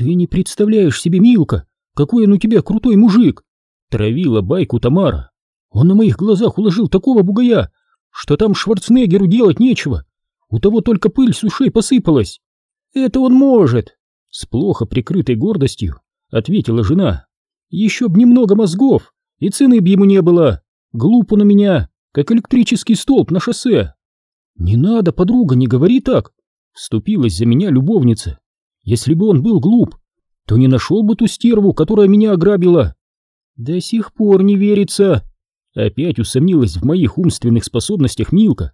Ты не представляешь себе, Милка, какой он у тебя крутой мужик! Травила байку Тамара. Он на моих глазах уложил такого бугая, что там Шварценеггеру делать нечего. У того только пыль с ушей посыпалась. Это он может, с плохо прикрытой гордостью ответила жена. Еще б немного мозгов, и цены б ему не было. Глупо на меня, как электрический столб на шоссе. Не надо, подруга, не говори так. Вступилась за меня любовница. Если бы он был глуп, то не нашел бы ту стерву, которая меня ограбила. До сих пор не верится. Опять усомнилась в моих умственных способностях Милка.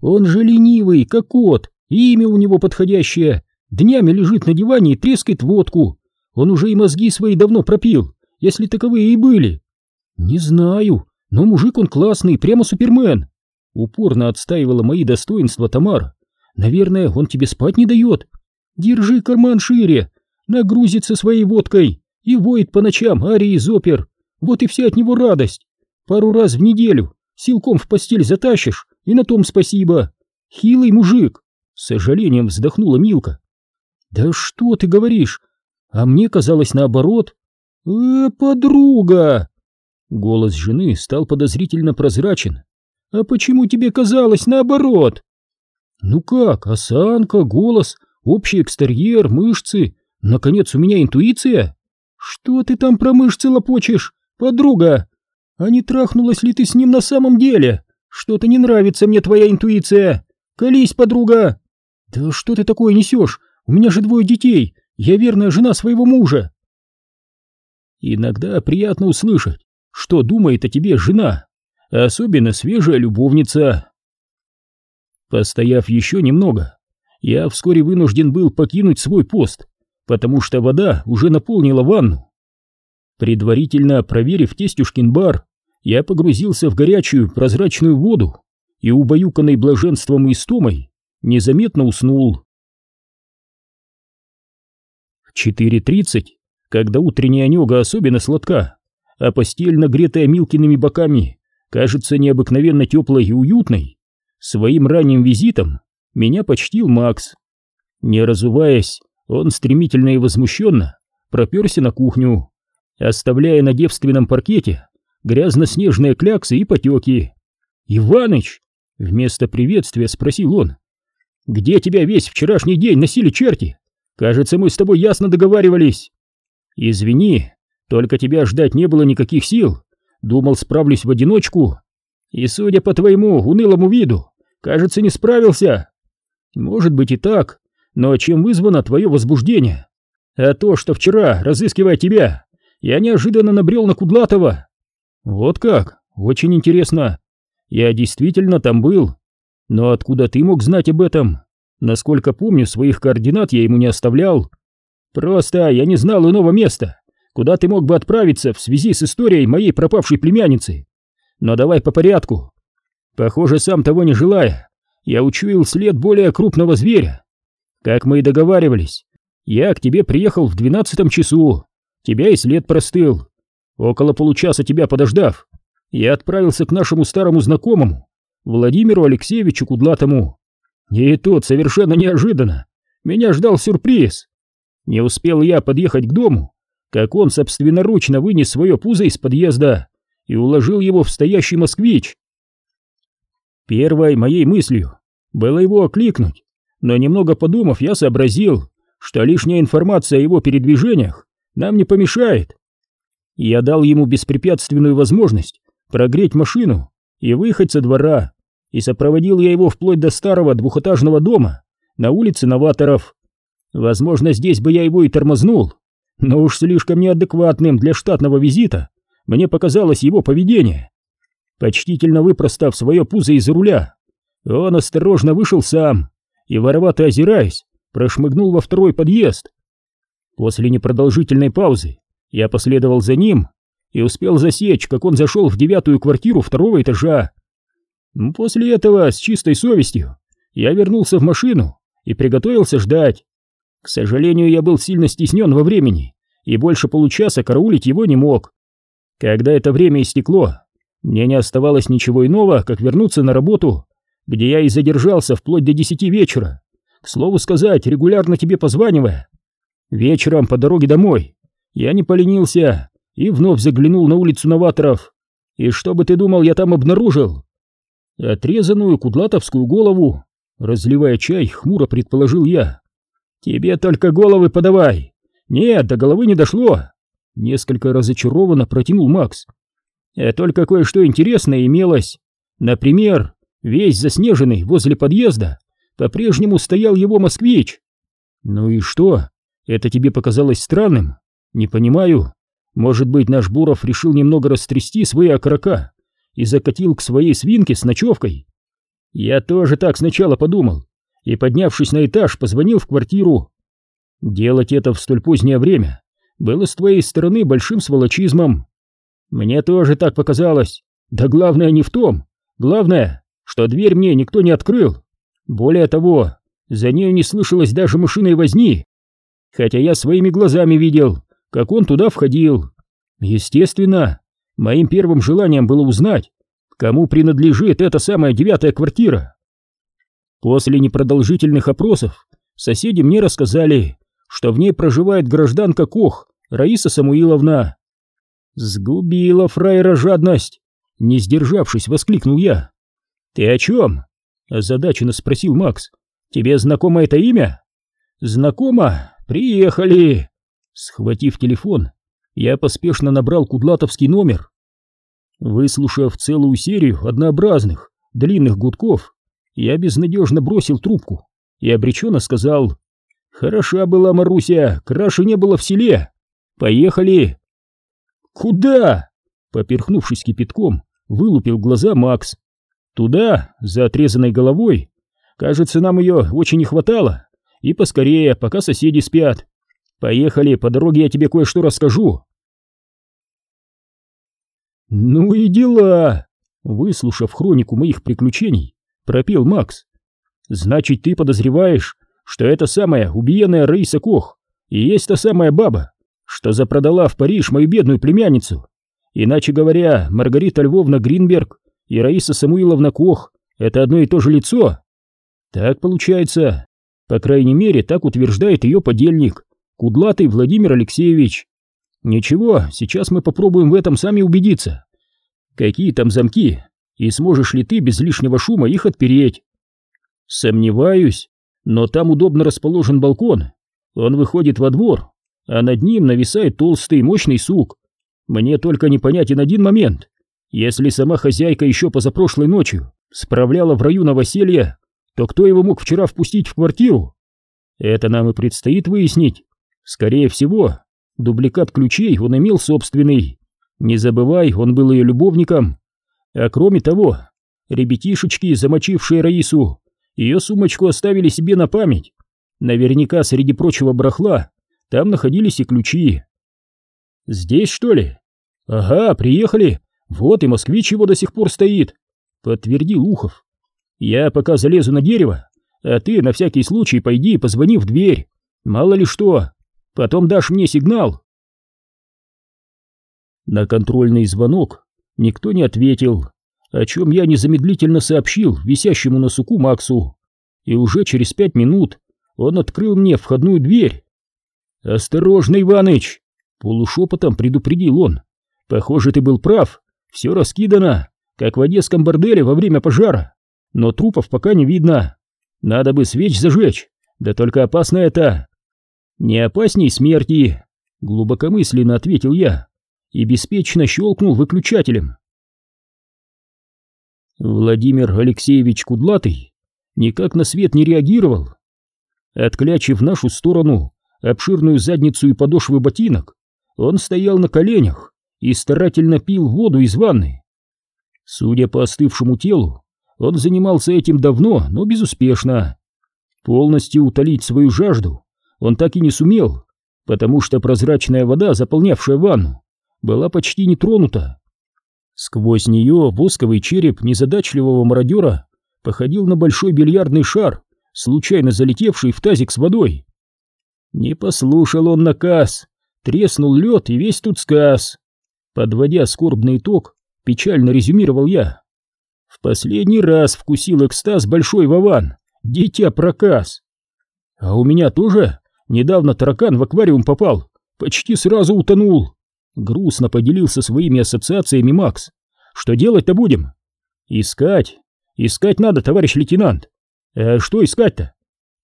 Он же ленивый, как кот, имя у него подходящее. Днями лежит на диване и трескает водку. Он уже и мозги свои давно пропил, если таковые и были. Не знаю, но мужик он классный, прямо супермен. Упорно отстаивала мои достоинства Тамара. Наверное, он тебе спать не дает. Держи карман шире, нагрузится своей водкой и воет по ночам арии из опер. Вот и вся от него радость. Пару раз в неделю силком в постель затащишь, и на том спасибо. Хилый мужик. С сожалением вздохнула Милка. Да что ты говоришь? А мне казалось наоборот. Э, подруга! Голос жены стал подозрительно прозрачен. А почему тебе казалось наоборот? Ну как, осанка, голос, общий экстерьер, мышцы. Наконец, у меня интуиция. Что ты там про мышцы лопочешь, подруга? А не трахнулась ли ты с ним на самом деле? Что-то не нравится мне твоя интуиция. Колись, подруга. Да что ты такое несешь? У меня же двое детей. Я верная жена своего мужа. Иногда приятно услышать, что думает о тебе жена, особенно свежая любовница. Постояв еще немного, я вскоре вынужден был покинуть свой пост, потому что вода уже наполнила ванну. Предварительно проверив тестюшкин бар, я погрузился в горячую прозрачную воду и, убаюканный блаженством и стомой, незаметно уснул. В 4.30, когда утренняя нега особенно сладка, а постель, нагретая Милкиными боками, кажется необыкновенно теплой и уютной, своим ранним визитом меня почтил Макс. Не разуваясь, он стремительно и возмущенно проперся на кухню, оставляя на девственном паркете грязно-снежные кляксы и потеки. «Иваныч!» — вместо приветствия спросил он. «Где тебя весь вчерашний день носили черти? Кажется, мы с тобой ясно договаривались». «Извини, только тебя ждать не было никаких сил. Думал, справлюсь в одиночку. И, судя по твоему унылому виду, кажется, не справился. Может быть и так, но чем вызвано твое возбуждение? А то, что вчера, разыскивая тебя, я неожиданно набрел на Кудлатова. Вот как? Очень интересно. Я действительно там был. Но откуда ты мог знать об этом? Насколько помню, своих координат я ему не оставлял. Просто я не знал иного места, куда ты мог бы отправиться в связи с историей моей пропавшей племянницы. Но давай по порядку. Похоже, сам того не желая, я учуял след более крупного зверя. Как мы и договаривались, я к тебе приехал в двенадцатом часу, тебя и след простыл. Около получаса тебя подождав, я отправился к нашему старому знакомому, Владимиру Алексеевичу Кудлатому. И тут совершенно неожиданно меня ждал сюрприз. Не успел я подъехать к дому, как он собственноручно вынес свое пузо из подъезда и уложил его в стоящий москвич. Первой моей мыслью было его окликнуть, но немного подумав, я сообразил, что лишняя информация о его передвижениях нам не помешает. Я дал ему беспрепятственную возможность прогреть машину и выехать со двора, и сопроводил я его вплоть до старого двухэтажного дома на улице Новаторов. Возможно, здесь бы я его и тормознул, но уж слишком неадекватным для штатного визита мне показалось его поведение. Почтительно выпростав свое пузо из руля, он осторожно вышел сам и, воровато озираясь, прошмыгнул во второй подъезд. После непродолжительной паузы я последовал за ним и успел засечь, как он зашел в девятую квартиру второго этажа. После этого, с чистой совестью, я вернулся в машину и приготовился ждать. К сожалению, я был сильно стеснен во времени и больше получаса караулить его не мог. Когда это время истекло, мне не оставалось ничего иного, как вернуться на работу, где я и задержался вплоть до десяти вечера, к слову сказать, регулярно тебе позванивая. Вечером по дороге домой я не поленился и вновь заглянул на улицу новаторов. И что бы ты думал, я там обнаружил? Отрезанную кудлатовскую голову, разливая чай, хмуро предположил я. Тебе только головы подавай. Нет, до головы не дошло. Несколько разочарованно протянул Макс. А только кое-что интересное имелось. Например, весь заснеженный возле подъезда по-прежнему стоял его москвич. Ну и что? Это тебе показалось странным? Не понимаю. Может быть, наш Буров решил немного растрясти свои окорока и закатил к своей свинке с ночевкой? Я тоже так сначала подумал и, поднявшись на этаж, позвонил в квартиру. Делать это в столь позднее время было с твоей стороны большим сволочизмом. Мне тоже так показалось. Да главное не в том. Главное, что дверь мне никто не открыл. Более того, за нею не слышалось даже мышиной возни. Хотя я своими глазами видел, как он туда входил. Естественно, моим первым желанием было узнать, кому принадлежит эта самая девятая квартира. После непродолжительных опросов соседи мне рассказали, что в ней проживает гражданка Кох Раиса Самуиловна. Сгубила фраера жадность, не сдержавшись, воскликнул я. Ты о чем? озадаченно спросил Макс. Тебе знакомо это имя? Знакомо? Приехали. Схватив телефон, я поспешно набрал кудлатовский номер. Выслушав целую серию однообразных, длинных гудков, я безнадежно бросил трубку и обреченно сказал «Хороша была Маруся, краши не было в селе. Поехали!» «Куда?» Поперхнувшись кипятком, вылупил глаза Макс. «Туда, за отрезанной головой. Кажется, нам ее очень не хватало. И поскорее, пока соседи спят. Поехали, по дороге я тебе кое-что расскажу». «Ну и дела!» Выслушав хронику моих приключений, пропел Макс. «Значит, ты подозреваешь, что это самая убиенная Раиса Кох и есть та самая баба, что запродала в Париж мою бедную племянницу. Иначе говоря, Маргарита Львовна Гринберг и Раиса Самуиловна Кох — это одно и то же лицо. Так получается. По крайней мере, так утверждает ее подельник, Кудлатый Владимир Алексеевич. Ничего, сейчас мы попробуем в этом сами убедиться. Какие там замки, и сможешь ли ты без лишнего шума их отпереть? Сомневаюсь, но там удобно расположен балкон. Он выходит во двор, а над ним нависает толстый мощный сук. Мне только непонятен один момент. Если сама хозяйка еще позапрошлой ночью справляла в раю новоселья, то кто его мог вчера впустить в квартиру? Это нам и предстоит выяснить. Скорее всего, дубликат ключей он имел собственный. Не забывай, он был ее любовником. А кроме того, ребятишечки, замочившие Раису, ее сумочку оставили себе на память. Наверняка среди прочего барахла там находились и ключи. Здесь, что ли? Ага, приехали. Вот и москвич его до сих пор стоит, подтвердил Ухов. Я пока залезу на дерево, а ты на всякий случай пойди и позвони в дверь. Мало ли что. Потом дашь мне сигнал. На контрольный звонок никто не ответил о чем я незамедлительно сообщил висящему на суку Максу, и уже через пять минут он открыл мне входную дверь. «Осторожно, Иваныч!» — полушепотом предупредил он. «Похоже, ты был прав, все раскидано, как в одесском борделе во время пожара, но трупов пока не видно. Надо бы свеч зажечь, да только опасно это!» «Не опасней смерти!» — глубокомысленно ответил я и беспечно щелкнул выключателем. Владимир Алексеевич Кудлатый никак на свет не реагировал. Отклячив нашу сторону обширную задницу и подошвы ботинок, он стоял на коленях и старательно пил воду из ванны. Судя по остывшему телу, он занимался этим давно, но безуспешно. Полностью утолить свою жажду он так и не сумел, потому что прозрачная вода, заполнявшая ванну, была почти не тронута. Сквозь нее восковый череп незадачливого мародера походил на большой бильярдный шар, случайно залетевший в тазик с водой. Не послушал он наказ, треснул лед и весь тут сказ. Подводя скорбный итог, печально резюмировал я. В последний раз вкусил экстаз большой Вован, дитя проказ. А у меня тоже Недавно таракан в аквариум попал, почти сразу утонул. Грустно поделился своими ассоциациями Макс. Что делать-то будем? Искать. Искать надо, товарищ лейтенант. А что искать-то?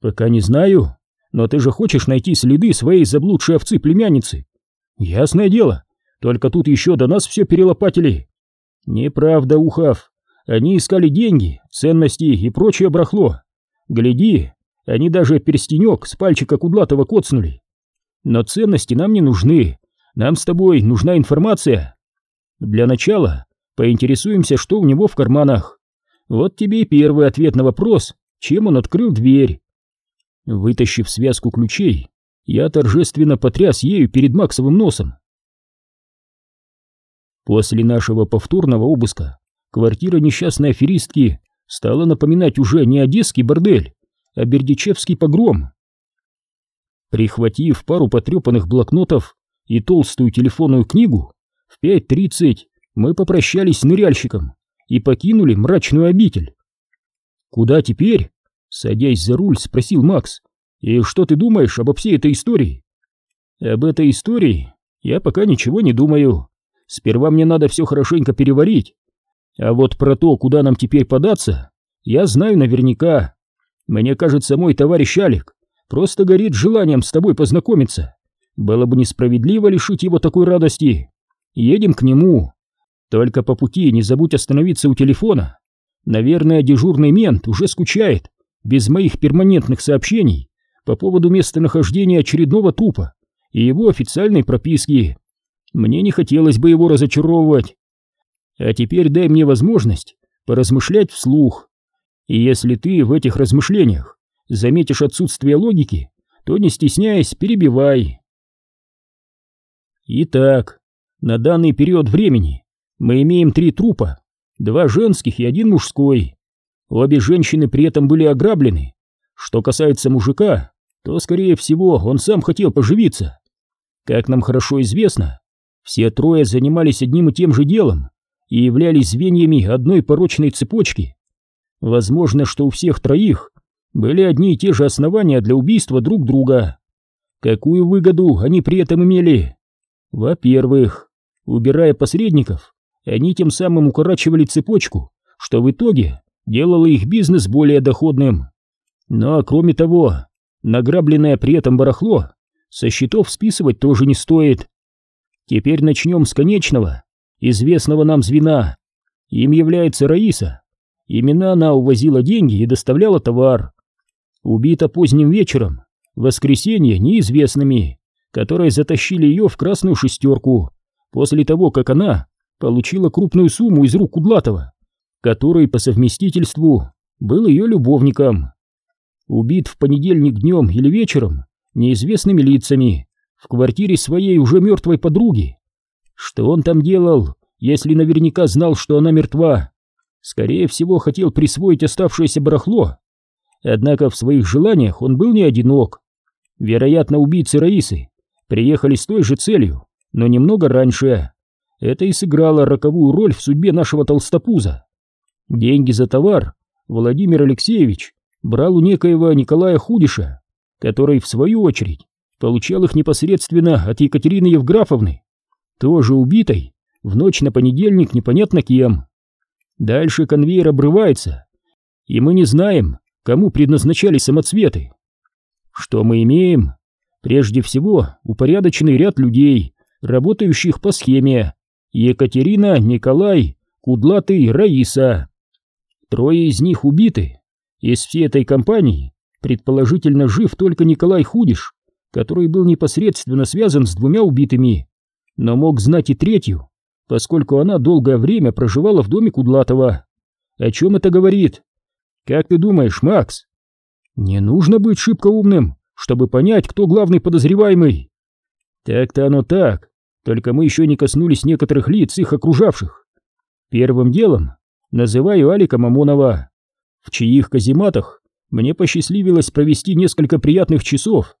Пока не знаю. Но ты же хочешь найти следы своей заблудшей овцы-племянницы. Ясное дело. Только тут еще до нас все перелопатили. Неправда, Ухав. Они искали деньги, ценности и прочее брахло. Гляди, они даже перстенек с пальчика Кудлатого коцнули. Но ценности нам не нужны. Нам с тобой нужна информация. Для начала поинтересуемся, что у него в карманах. Вот тебе и первый ответ на вопрос, чем он открыл дверь. Вытащив связку ключей, я торжественно потряс ею перед Максовым носом. После нашего повторного обыска квартира несчастной аферистки стала напоминать уже не одесский бордель, а бердичевский погром. Прихватив пару потрепанных блокнотов и толстую телефонную книгу, в 5.30 мы попрощались с ныряльщиком и покинули мрачную обитель. «Куда теперь?» — садясь за руль, спросил Макс. «И что ты думаешь обо всей этой истории?» «Об этой истории я пока ничего не думаю. Сперва мне надо все хорошенько переварить. А вот про то, куда нам теперь податься, я знаю наверняка. Мне кажется, мой товарищ Алик просто горит желанием с тобой познакомиться. Было бы несправедливо лишить его такой радости. Едем к нему. Только по пути не забудь остановиться у телефона. Наверное, дежурный мент уже скучает, без моих перманентных сообщений, по поводу местонахождения очередного трупа и его официальной прописки. Мне не хотелось бы его разочаровывать. А теперь дай мне возможность поразмышлять вслух. И если ты в этих размышлениях заметишь отсутствие логики, то не стесняясь, перебивай. Итак, на данный период времени мы имеем три трупа, два женских и один мужской. Обе женщины при этом были ограблены. Что касается мужика, то, скорее всего, он сам хотел поживиться. Как нам хорошо известно, все трое занимались одним и тем же делом и являлись звеньями одной порочной цепочки. Возможно, что у всех троих были одни и те же основания для убийства друг друга. Какую выгоду они при этом имели? Во-первых, убирая посредников, они тем самым укорачивали цепочку, что в итоге делало их бизнес более доходным. Но кроме того, награбленное при этом барахло со счетов списывать тоже не стоит. Теперь начнем с конечного, известного нам звена. Им является Раиса. Именно она увозила деньги и доставляла товар. Убита поздним вечером, в воскресенье неизвестными, которые затащили ее в красную шестерку, после того, как она получила крупную сумму из рук Кудлатова, который по совместительству был ее любовником. Убит в понедельник днем или вечером неизвестными лицами в квартире своей уже мертвой подруги. Что он там делал, если наверняка знал, что она мертва? Скорее всего, хотел присвоить оставшееся барахло. Однако в своих желаниях он был не одинок. Вероятно, убийцы Раисы приехали с той же целью, но немного раньше. Это и сыграло роковую роль в судьбе нашего толстопуза. Деньги за товар Владимир Алексеевич брал у некоего Николая Худиша, который, в свою очередь, получал их непосредственно от Екатерины Евграфовны, тоже убитой, в ночь на понедельник непонятно кем. Дальше конвейер обрывается, и мы не знаем, кому предназначались самоцветы. Что мы имеем? Прежде всего, упорядоченный ряд людей, работающих по схеме. Екатерина, Николай, Кудлатый Раиса. Трое из них убиты. Из всей этой компании предположительно жив только Николай Худиш, который был непосредственно связан с двумя убитыми, но мог знать и третью, поскольку она долгое время проживала в доме Кудлатова. О чем это говорит? Как ты думаешь, Макс? Не нужно быть шибко умным, чтобы понять, кто главный подозреваемый. Так-то оно так, только мы еще не коснулись некоторых лиц их окружавших. Первым делом называю Алика Мамонова, в чьих казематах мне посчастливилось провести несколько приятных часов.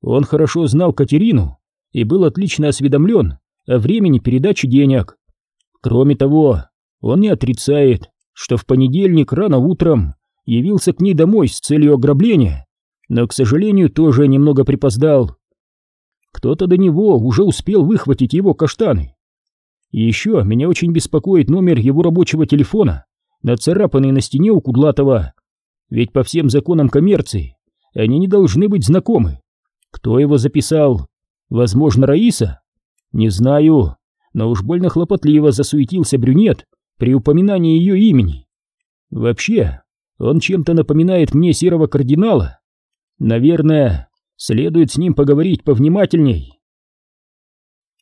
Он хорошо знал Катерину и был отлично осведомлен о времени передачи денег. Кроме того, он не отрицает, что в понедельник рано утром явился к ней домой с целью ограбления но, к сожалению, тоже немного припоздал. Кто-то до него уже успел выхватить его каштаны. И еще меня очень беспокоит номер его рабочего телефона, нацарапанный на стене у Кудлатова. Ведь по всем законам коммерции они не должны быть знакомы. Кто его записал? Возможно, Раиса? Не знаю, но уж больно хлопотливо засуетился брюнет при упоминании ее имени. Вообще, он чем-то напоминает мне серого кардинала. Наверное, следует с ним поговорить повнимательней.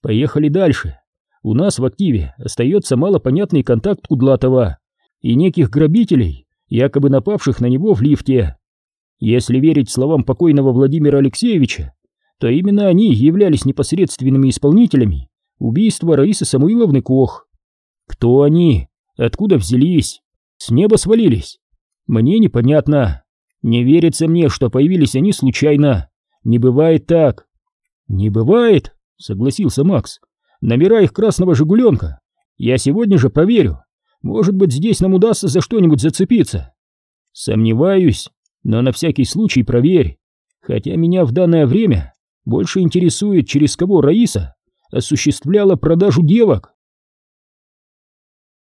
Поехали дальше. У нас в активе остается малопонятный контакт Кудлатова и неких грабителей, якобы напавших на него в лифте. Если верить словам покойного Владимира Алексеевича, то именно они являлись непосредственными исполнителями убийства Раисы Самуиловны Кох. Кто они? Откуда взялись? С неба свалились? Мне непонятно. Не верится мне, что появились они случайно. Не бывает так. Не бывает, согласился Макс. Номера их красного «Жигуленка». Я сегодня же проверю. Может быть, здесь нам удастся за что-нибудь зацепиться. Сомневаюсь, но на всякий случай проверь. Хотя меня в данное время больше интересует, через кого Раиса осуществляла продажу девок.